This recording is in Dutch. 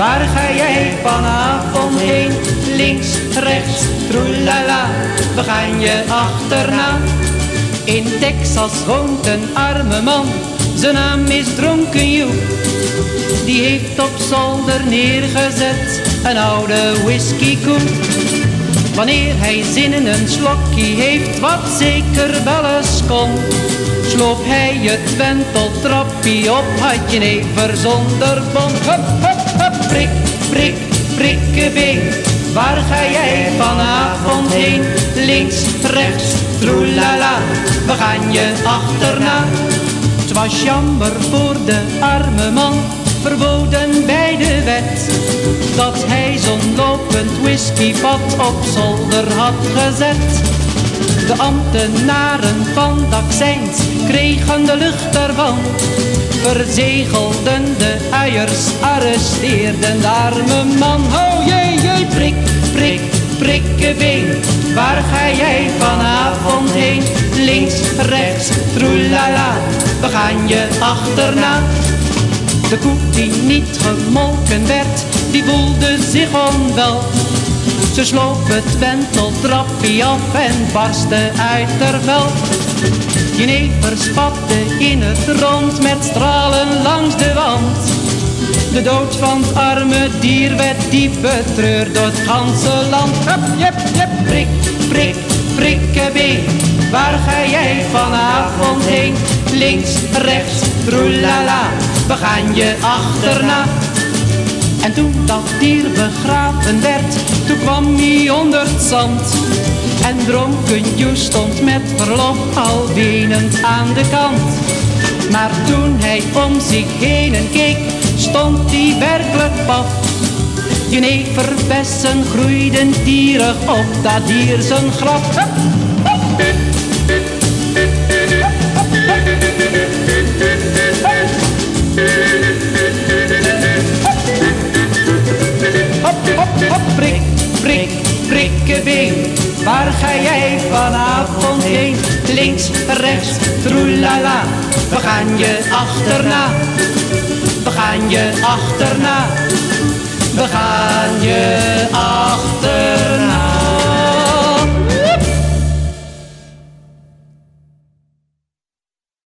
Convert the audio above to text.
Waar ga jij vanavond heen? Links, rechts, troelala, we gaan je achterna. In Texas woont een arme man, zijn naam is Dronken Joep. Die heeft op zolder neergezet een oude whiskykoep. Wanneer hij zin in een slokje heeft, wat zeker wel eens kon, sloop hij het wenteltrappie op, had je never zonder bond. Hup, hup, hup, prik, prik, prikkebeen. Waar ga jij vanavond heen? Links, rechts, troelala, we gaan je achterna. Het was jammer voor de arme man, verboden bij de wet, dat hij zo'n lopend whiskyvat op zolder had gezet. De ambtenaren van Daxijns kregen de lucht ervan, verzegelden de uiers, arresteerden de arme man. Oh jee, jee, prik, prik, prikkebeen, waar ga jij vanavond heen? Links, rechts, troelala, we gaan je achterna. De koe die niet gemolken werd, die voelde zich onwel. Ze sloop het wenteltrappie af en barstte uit haar vel. Jenever spatte in het rond met stralen langs de wand. De dood van het arme dier werd diep betreurd door het ganse land. Hup, jep, jep, prik, prik, prikkebeen. Waar ga jij vanavond heen? Links, rechts, troelala, we gaan je achterna. En toen dat dier begraven werd, zand. En dronken Joe stond met verlof al wenend aan de kant. Maar toen hij om zich heen keek, stond hij werkelijk paf. Jeneverbessen groeiden dierig op dat dier zijn graf. Prikkebeen. Waar ga jij vanavond heen? Links, rechts, troelala. We gaan je achterna. We gaan je achterna. We gaan je.